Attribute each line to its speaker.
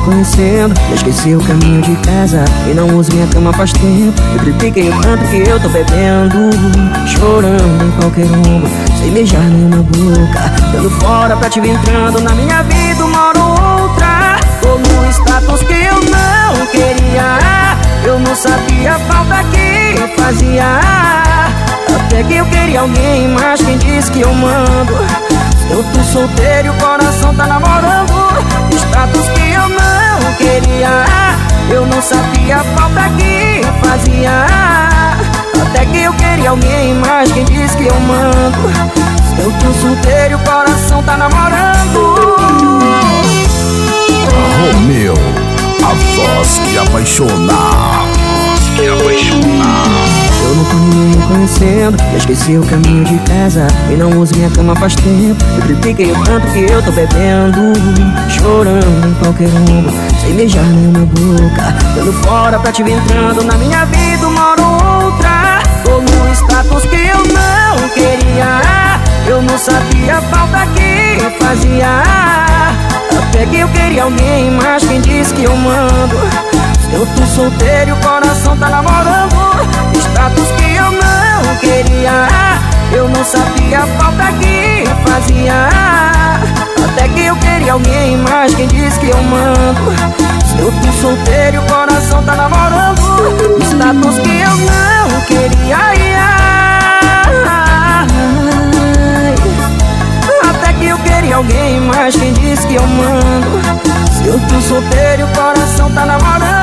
Speaker 1: conhecendo. Já esqueci o caminho de casa E não uso minha cama faz tempo. Eu critiquei o tanto que eu tô bebendo Chorando em qualquer um Sem beijar nenhuma boca. Dando fora pra te ver entrando na minha vida uma hora ou outra. Tô no status que eu não queria Eu não sabia a falta que fazia. Até que eu queria alguém, mas quem disse que eu mando. Eu tô solteiro e o coração tá namorando fazia Até que eu queria alguém mais Quem diz que eu mando? Eu tô solteiro e o coração tá namorando.
Speaker 2: Romeu, a voz que apaixona. Que apaixona.
Speaker 1: Eu não tô ninguém conhecendo Já esqueci o caminho de casa E não uso minha cama faz tempo. Eu critiquei o tanto que eu tô bebendo Chorando em qualquer um Sem beijar nenhuma boca. Dando fora pra te ver entrando na minha vida uma hora ou outra. Tô status que eu não queria Eu não sabia a falta que fazia. Até que eu queria alguém, mas quem disse que eu mando? Eu tô solteiro e o coração tá namorando Status que eu não queria Eu não sabia a falta que fazia. Até que eu queria alguém mais Quem diz que eu mando eu tô solteiro e o coração tá namorando. Status que eu não queria ir. Ai. Até que eu queria alguém, mas quem disse que eu mando? Se eu tô solteiro e o coração tá namorando.